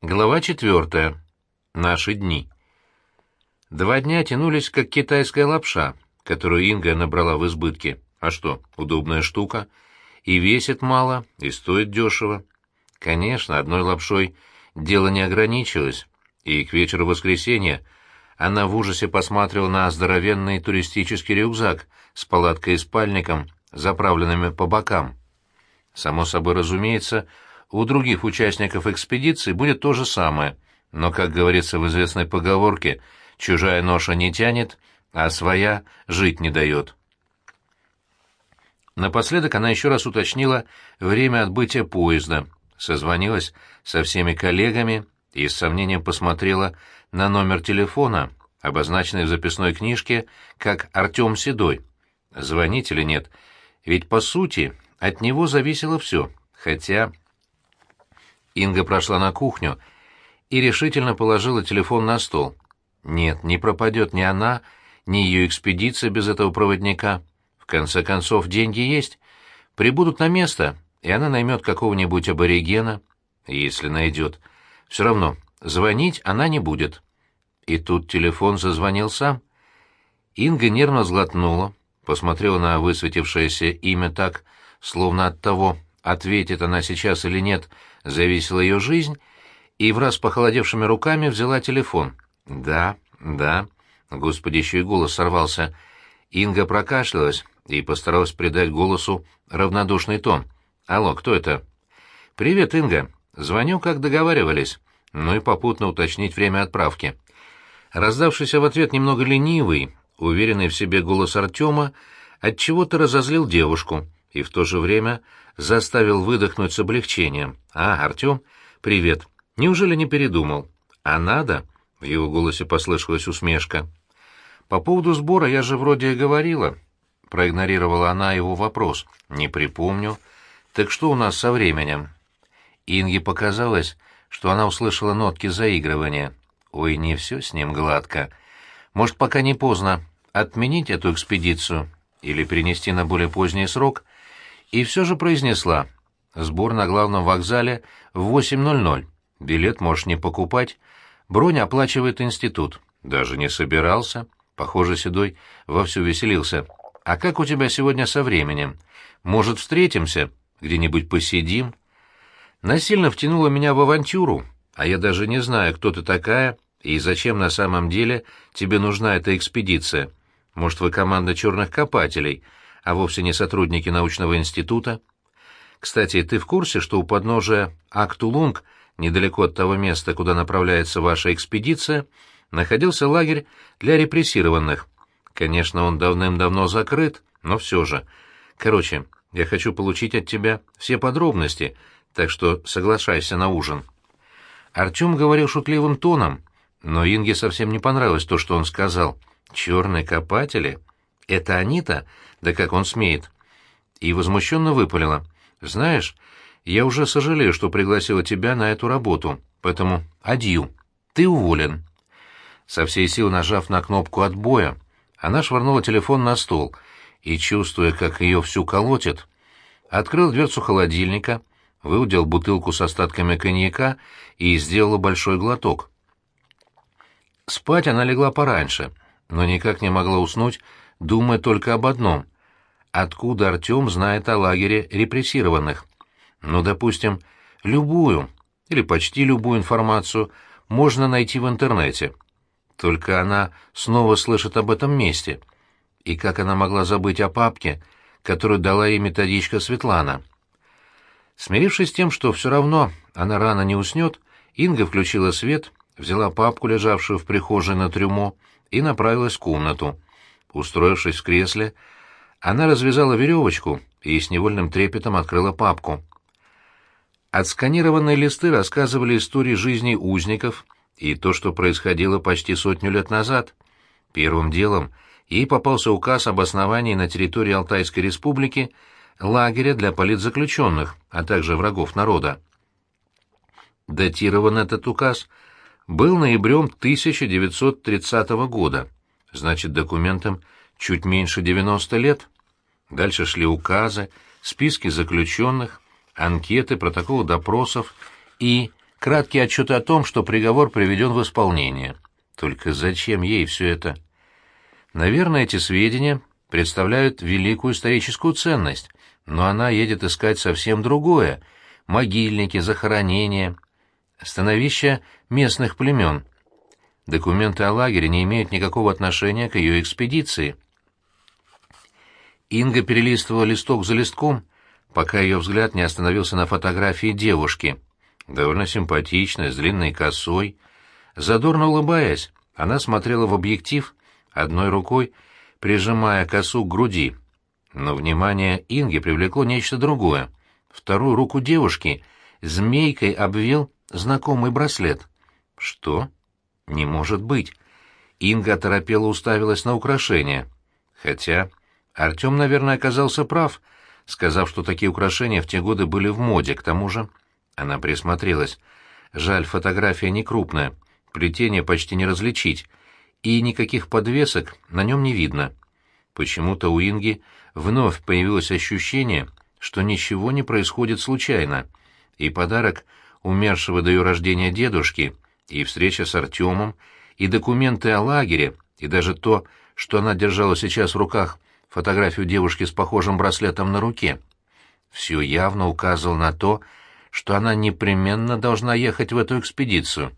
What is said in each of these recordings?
Глава четвертая. Наши дни. Два дня тянулись, как китайская лапша, которую Инга набрала в избытке. А что, удобная штука. И весит мало, и стоит дешево. Конечно, одной лапшой дело не ограничилось, и к вечеру воскресенья она в ужасе посматривала на здоровенный туристический рюкзак с палаткой и спальником, заправленными по бокам. Само собой разумеется, у других участников экспедиции будет то же самое, но, как говорится в известной поговорке, чужая ноша не тянет, а своя жить не дает. Напоследок она еще раз уточнила время отбытия поезда, созвонилась со всеми коллегами и с сомнением посмотрела на номер телефона, обозначенный в записной книжке как Артем Седой. Звонить или нет? Ведь, по сути, от него зависело все, хотя... Инга прошла на кухню и решительно положила телефон на стол. Нет, не пропадет ни она, ни ее экспедиция без этого проводника. В конце концов, деньги есть. Прибудут на место, и она наймет какого-нибудь аборигена, если найдет. Все равно, звонить она не будет. И тут телефон зазвонил сам. Инга нервно сглотнула, посмотрела на высветившееся имя так, словно от того, ответит она сейчас или нет, зависела ее жизнь, и враз похолодевшими руками взяла телефон. «Да, да». Господи, еще и голос сорвался. Инга прокашлялась и постаралась придать голосу равнодушный тон. «Алло, кто это?» «Привет, Инга. Звоню, как договаривались. Ну и попутно уточнить время отправки». Раздавшийся в ответ немного ленивый, уверенный в себе голос Артема, отчего-то разозлил девушку и в то же время заставил выдохнуть с облегчением. «А, Артем, привет. Неужели не передумал? А надо?» — в его голосе послышалась усмешка. «По поводу сбора я же вроде говорила». Проигнорировала она его вопрос. «Не припомню. Так что у нас со временем?» Инге показалось, что она услышала нотки заигрывания. «Ой, не все с ним гладко. Может, пока не поздно отменить эту экспедицию или перенести на более поздний срок?» И все же произнесла. Сбор на главном вокзале в 8.00. Билет можешь не покупать. Бронь оплачивает институт. Даже не собирался. Похоже, Седой вовсю веселился. А как у тебя сегодня со временем? Может, встретимся? Где-нибудь посидим? Насильно втянула меня в авантюру, а я даже не знаю, кто ты такая и зачем на самом деле тебе нужна эта экспедиция. Может, вы команда черных копателей — а вовсе не сотрудники научного института. Кстати, ты в курсе, что у подножия Актулунг, недалеко от того места, куда направляется ваша экспедиция, находился лагерь для репрессированных? Конечно, он давным-давно закрыт, но все же. Короче, я хочу получить от тебя все подробности, так что соглашайся на ужин». Артем говорил шутливым тоном, но Инге совсем не понравилось то, что он сказал. «Черные копатели? Это они-то да как он смеет? И возмущенно выпалила. Знаешь, я уже сожалею, что пригласила тебя на эту работу, поэтому адью. Ты уволен. Со всей силы нажав на кнопку отбоя, она швырнула телефон на стол и, чувствуя, как ее всю колотит, открыл дверцу холодильника, выудил бутылку с остатками коньяка и сделала большой глоток. Спать она легла пораньше, но никак не могла уснуть, думая только об одном — откуда Артем знает о лагере репрессированных. Ну, допустим, любую или почти любую информацию можно найти в интернете. Только она снова слышит об этом месте. И как она могла забыть о папке, которую дала ей методичка Светлана? Смирившись с тем, что все равно она рано не уснет, Инга включила свет, взяла папку, лежавшую в прихожей на трюмо, и направилась в комнату. Устроившись в кресле, она развязала веревочку и с невольным трепетом открыла папку. Отсканированные листы рассказывали истории жизни узников и то, что происходило почти сотню лет назад. Первым делом ей попался указ об основании на территории Алтайской республики лагеря для политзаключенных, а также врагов народа. Датирован этот указ был ноябрем 1930 года, значит, документом чуть меньше 90 лет. Дальше шли указы, списки заключенных, анкеты, протоколы допросов и краткий отчет о том, что приговор приведен в исполнение. Только зачем ей все это? Наверное, эти сведения представляют великую историческую ценность, но она едет искать совсем другое — могильники, захоронения, становища местных племен. Документы о лагере не имеют никакого отношения к ее экспедиции. Инга перелистывала листок за листком, пока ее взгляд не остановился на фотографии девушки. Довольно симпатичная, с длинной косой. Задорно улыбаясь, она смотрела в объектив, одной рукой прижимая косу к груди. Но внимание Инги привлекло нечто другое. Вторую руку девушки змейкой обвил знакомый браслет. Что? Не может быть. Инга оторопела уставилась на украшение. Хотя Артем, наверное, оказался прав, сказав, что такие украшения в те годы были в моде. К тому же она присмотрелась. Жаль, фотография не крупная, плетение почти не различить, и никаких подвесок на нем не видно. Почему-то у Инги вновь появилось ощущение, что ничего не происходит случайно, и подарок умершего до ее рождения дедушки, и встреча с Артемом, и документы о лагере, и даже то, что она держала сейчас в руках фотографию девушки с похожим браслетом на руке. Все явно указывало на то, что она непременно должна ехать в эту экспедицию.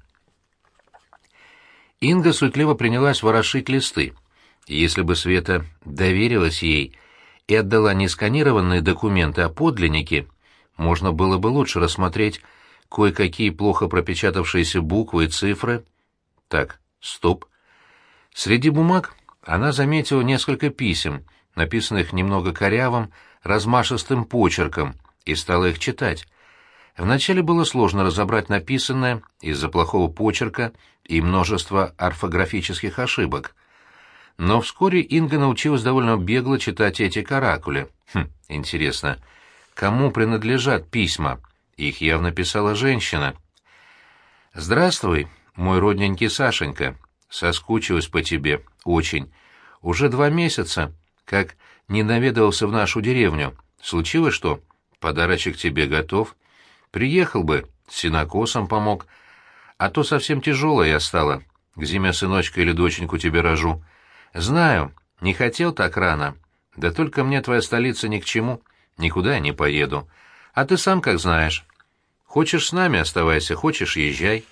Инга суетливо принялась ворошить листы. Если бы Света доверилась ей и отдала не сканированные документы, а подлинники, можно было бы лучше рассмотреть кое-какие плохо пропечатавшиеся буквы и цифры. Так, стоп. Среди бумаг она заметила несколько писем, написанных немного корявым, размашистым почерком, и стала их читать. Вначале было сложно разобрать написанное из-за плохого почерка и множества орфографических ошибок. Но вскоре Инга научилась довольно бегло читать эти каракули. Хм, интересно, кому принадлежат письма? Их явно писала женщина. «Здравствуй, мой родненький Сашенька. Соскучилась по тебе. Очень. Уже два месяца, как не наведывался в нашу деревню. Случилось что? Подарочек тебе готов. Приехал бы, с синокосом помог. А то совсем тяжелая я стала. К зиме сыночка или доченьку тебе рожу. Знаю, не хотел так рано. Да только мне твоя столица ни к чему. Никуда я не поеду. А ты сам как знаешь. Хочешь с нами оставайся, хочешь езжай.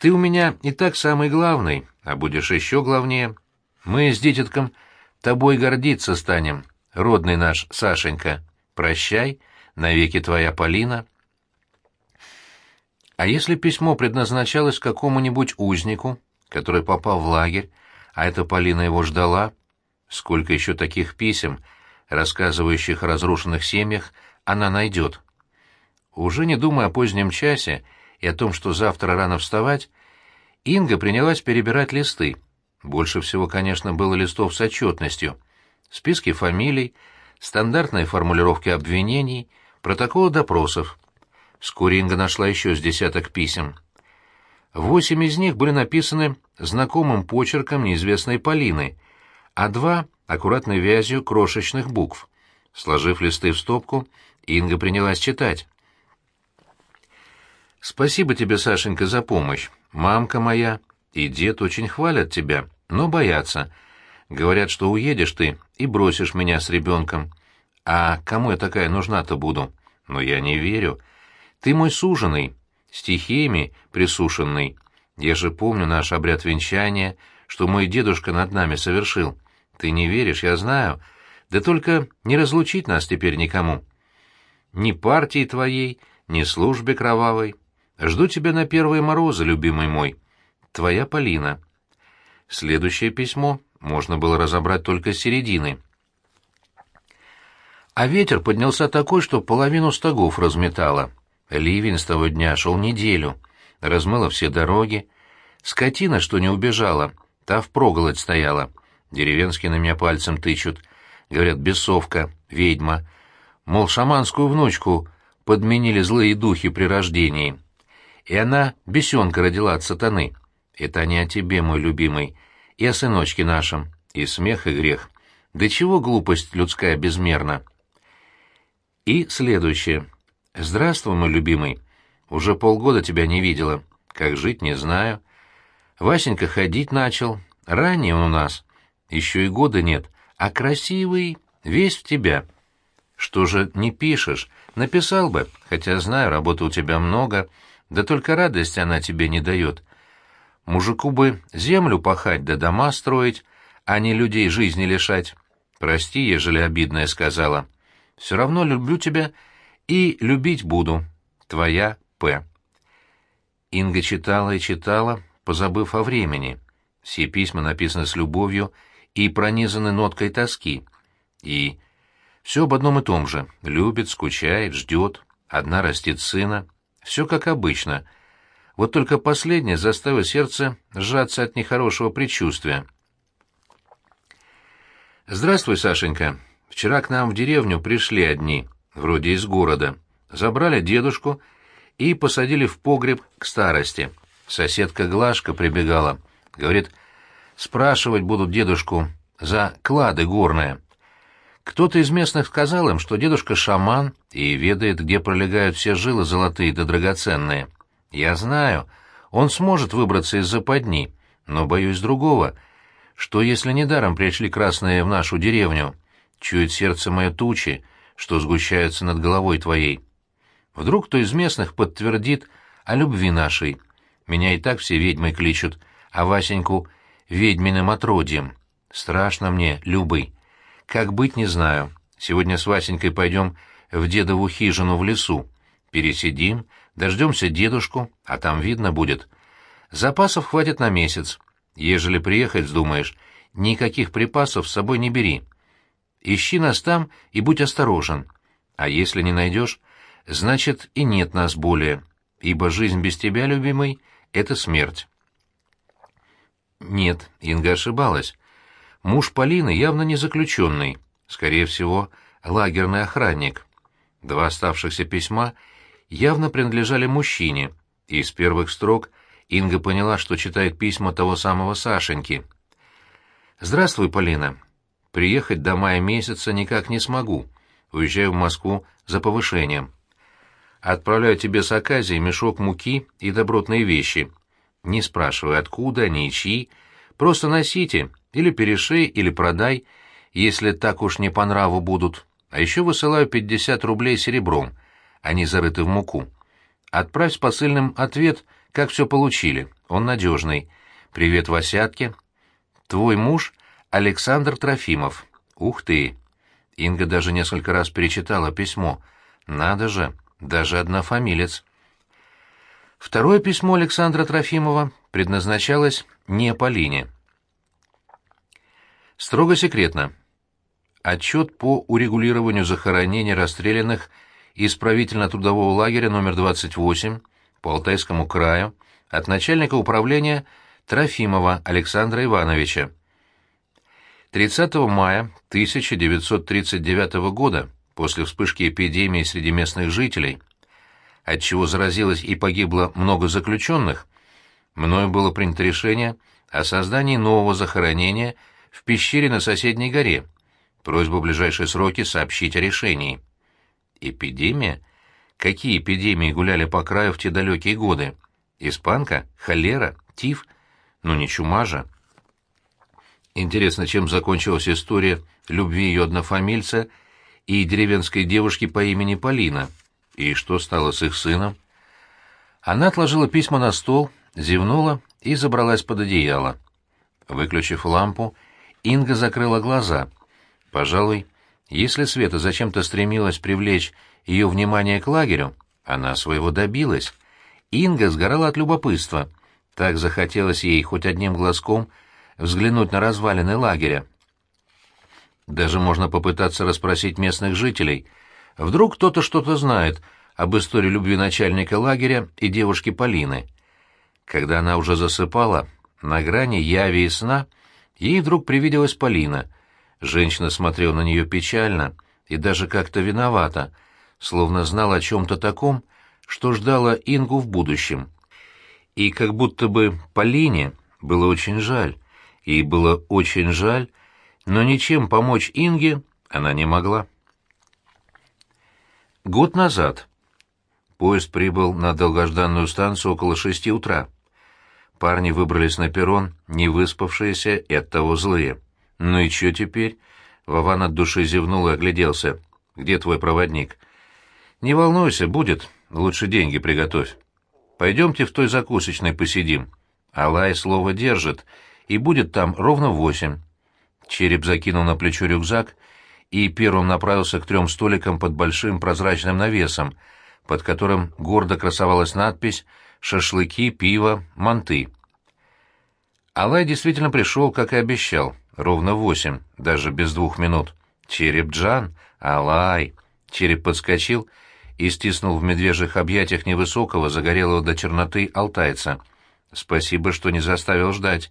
Ты у меня и так самый главный, а будешь еще главнее. Мы с дитятком тобой гордиться станем, родный наш Сашенька. Прощай, навеки твоя Полина. А если письмо предназначалось какому-нибудь узнику, который попал в лагерь, а эта Полина его ждала? Сколько еще таких писем, рассказывающих о разрушенных семьях, она найдет? Уже не думая о позднем часе и о том, что завтра рано вставать, Инга принялась перебирать листы. Больше всего, конечно, было листов с отчетностью. Списки фамилий, стандартные формулировки обвинений, протоколы допросов. Вскоре Инга нашла еще с десяток писем. Восемь из них были написаны знакомым почерком неизвестной Полины, а два — аккуратной вязью крошечных букв. Сложив листы в стопку, Инга принялась читать. «Спасибо тебе, Сашенька, за помощь. Мамка моя и дед очень хвалят тебя, но боятся. Говорят, что уедешь ты и бросишь меня с ребенком. А кому я такая нужна-то буду? Но я не верю. Ты мой суженый, стихиями присушенный. Я же помню наш обряд венчания, что мой дедушка над нами совершил. Ты не веришь, я знаю. Да только не разлучить нас теперь никому. Ни партии твоей, ни службе кровавой. Жду тебя на первые морозы, любимый мой. Твоя Полина. Следующее письмо можно было разобрать только с середины. А ветер поднялся такой, что половину стогов разметало. Ливень с того дня шел неделю, размыло все дороги. Скотина, что не убежала, та впроголодь стояла. Деревенские на меня пальцем тычут. Говорят, бесовка, ведьма. Мол, шаманскую внучку подменили злые духи при рождении. И она бесенка родила от сатаны. Это не о тебе, мой любимый, и о сыночке нашем, и смех, и грех. Да чего глупость людская безмерна? И следующее. «Здравствуй, мой любимый. Уже полгода тебя не видела. Как жить, не знаю. Васенька ходить начал. Ранний он у нас. Еще и года нет. А красивый, весь в тебя. Что же не пишешь? Написал бы, хотя знаю, работы у тебя много, да только радость она тебе не дает. Мужику бы землю пахать да дома строить, а не людей жизни лишать. Прости, ежели обидное сказала. Все равно люблю тебя и любить буду. Твоя П. Инга читала и читала, позабыв о времени. Все письма написаны с любовью и пронизаны ноткой тоски. И все об одном и том же. Любит, скучает, ждет. Одна растит сына. Все как обычно. Вот только последнее заставило сердце сжаться от нехорошего предчувствия. «Здравствуй, Сашенька. Вчера к нам в деревню пришли одни, вроде из города. Забрали дедушку и посадили в погреб к старости. Соседка Глашка прибегала. Говорит, спрашивать будут дедушку за клады горные. Кто-то из местных сказал им, что дедушка шаман и ведает, где пролегают все жилы золотые да драгоценные. Я знаю, он сможет выбраться из западни, но боюсь другого — что если недаром пришли красные в нашу деревню, чует сердце мое тучи, что сгущаются над головой твоей. Вдруг кто из местных подтвердит о любви нашей. Меня и так все ведьмой кличут, а Васеньку — ведьминым отродьем. Страшно мне, Любый. Как быть, не знаю. Сегодня с Васенькой пойдем в дедову хижину в лесу. Пересидим, дождемся дедушку, а там видно будет. Запасов хватит на месяц. Ежели приехать вздумаешь, никаких припасов с собой не бери. Ищи нас там и будь осторожен. А если не найдешь, значит и нет нас более, ибо жизнь без тебя, любимый, — это смерть. Нет, Инга ошибалась. Муж Полины явно не заключенный, скорее всего, лагерный охранник. Два оставшихся письма явно принадлежали мужчине, и из первых строк — Инга поняла, что читает письма того самого Сашеньки. «Здравствуй, Полина. Приехать до мая месяца никак не смогу. Уезжаю в Москву за повышением. Отправляю тебе с Аказией мешок муки и добротные вещи. Не спрашивай, откуда они и чьи. Просто носите, или перешей, или продай, если так уж не по нраву будут. А еще высылаю 50 рублей серебром. Они зарыты в муку. Отправь с посыльным ответ — как все получили? Он надежный. Привет, Васятке. Твой муж Александр Трофимов. Ух ты! Инга даже несколько раз перечитала письмо. Надо же, даже однофамилец. Второе письмо Александра Трофимова предназначалось не Полине. Строго секретно. Отчет по урегулированию захоронений расстрелянных исправительно-трудового лагеря номер 28 по Алтайскому краю от начальника управления Трофимова Александра Ивановича. 30 мая 1939 года, после вспышки эпидемии среди местных жителей, от чего заразилось и погибло много заключенных, мною было принято решение о создании нового захоронения в пещере на соседней горе. Просьба в ближайшие сроки сообщить о решении. Эпидемия — Какие эпидемии гуляли по краю в те далекие годы? Испанка? Холера? Тиф? Ну не чума же. Интересно, чем закончилась история любви ее однофамильца и деревенской девушки по имени Полина? И что стало с их сыном? Она отложила письма на стол, зевнула и забралась под одеяло. Выключив лампу, Инга закрыла глаза. Пожалуй, если Света зачем-то стремилась привлечь ее внимание к лагерю, она своего добилась. Инга сгорала от любопытства. Так захотелось ей хоть одним глазком взглянуть на развалины лагеря. Даже можно попытаться расспросить местных жителей. Вдруг кто-то что-то знает об истории любви начальника лагеря и девушки Полины. Когда она уже засыпала, на грани яви и сна, ей вдруг привиделась Полина. Женщина смотрела на нее печально и даже как-то виновата — словно знал о чем-то таком, что ждало Ингу в будущем. И как будто бы Полине было очень жаль, ей было очень жаль, но ничем помочь Инге она не могла. Год назад. Поезд прибыл на долгожданную станцию около шести утра. Парни выбрались на перрон, не выспавшиеся и оттого злые. «Ну и чё теперь?» Вован от души зевнул и огляделся. «Где твой проводник?» «Не волнуйся, будет. Лучше деньги приготовь. Пойдемте в той закусочной посидим. Алай слово держит, и будет там ровно восемь». Череп закинул на плечо рюкзак и первым направился к трем столикам под большим прозрачным навесом, под которым гордо красовалась надпись «Шашлыки, пиво, манты». Алай действительно пришел, как и обещал, ровно в восемь, даже без двух минут. «Череп Джан! Алай!» Череп подскочил и стиснул в медвежьих объятиях невысокого, загорелого до черноты алтайца. «Спасибо, что не заставил ждать».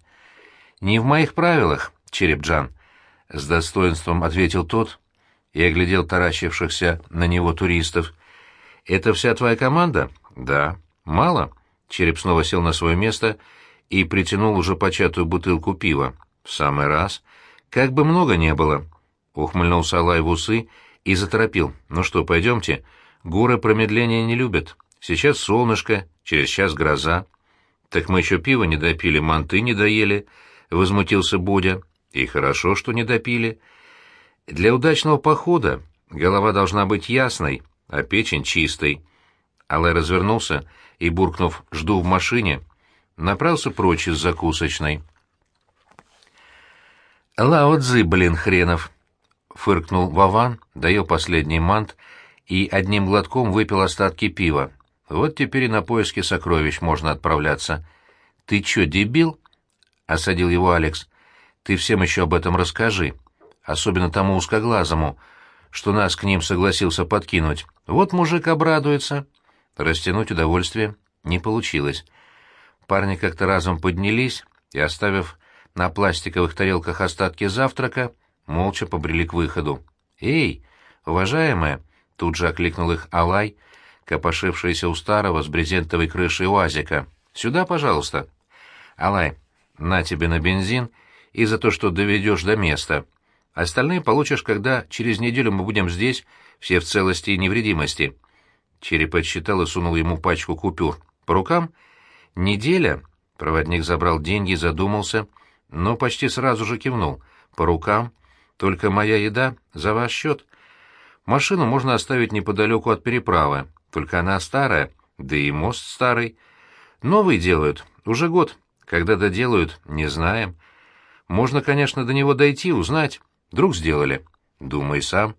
«Не в моих правилах, Череп Джан», — с достоинством ответил тот и оглядел таращившихся на него туристов. «Это вся твоя команда?» «Да». «Мало?» Череп снова сел на свое место и притянул уже початую бутылку пива. «В самый раз. Как бы много не было». Ухмыльнулся Алай в усы и заторопил. «Ну что, пойдемте? Горы промедления не любят. Сейчас солнышко, через час гроза». «Так мы еще пиво не допили, манты не доели», — возмутился Бодя. «И хорошо, что не допили. Для удачного похода голова должна быть ясной, а печень чистой». Алай развернулся и, буркнув «жду в машине», направился прочь из закусочной. «Лао Цзы, блин, хренов!» — фыркнул Вован, доел последний мант и одним глотком выпил остатки пива. «Вот теперь и на поиски сокровищ можно отправляться». «Ты чё, дебил?» — осадил его Алекс. «Ты всем еще об этом расскажи, особенно тому узкоглазому, что нас к ним согласился подкинуть. Вот мужик обрадуется». Растянуть удовольствие не получилось. Парни как-то разом поднялись и, оставив на пластиковых тарелках остатки завтрака, молча побрели к выходу. «Эй, уважаемая!» — тут же окликнул их Алай, копошившийся у старого с брезентовой крышей УАЗика. «Сюда, пожалуйста!» «Алай, на тебе на бензин и за то, что доведешь до места. Остальные получишь, когда через неделю мы будем здесь, все в целости и невредимости». Череп отсчитал и сунул ему пачку купюр. «По рукам?» «Неделя?» Проводник забрал деньги задумался — но почти сразу же кивнул. «По рукам. Только моя еда за ваш счет. Машину можно оставить неподалеку от переправы, только она старая, да и мост старый. Новый делают, уже год. Когда доделают, не знаем. Можно, конечно, до него дойти, узнать. Вдруг сделали. Думай сам.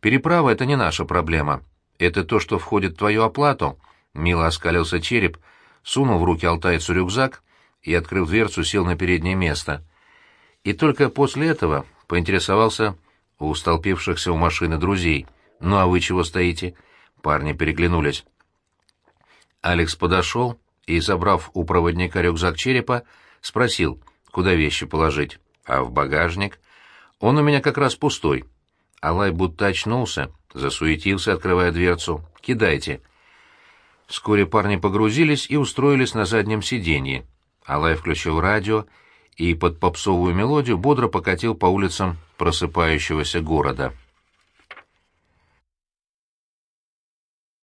Переправа — это не наша проблема. Это то, что входит в твою оплату». Мило оскалился череп, сунул в руки алтайцу рюкзак и, открыв дверцу, сел на переднее место. И только после этого поинтересовался у столпившихся у машины друзей. «Ну а вы чего стоите?» Парни переглянулись. Алекс подошел и, забрав у проводника рюкзак черепа, спросил, куда вещи положить. «А в багажник?» «Он у меня как раз пустой». Алай будто очнулся, засуетился, открывая дверцу. «Кидайте». Вскоре парни погрузились и устроились на заднем сиденье. Алай включил радио и под попсовую мелодию бодро покатил по улицам просыпающегося города.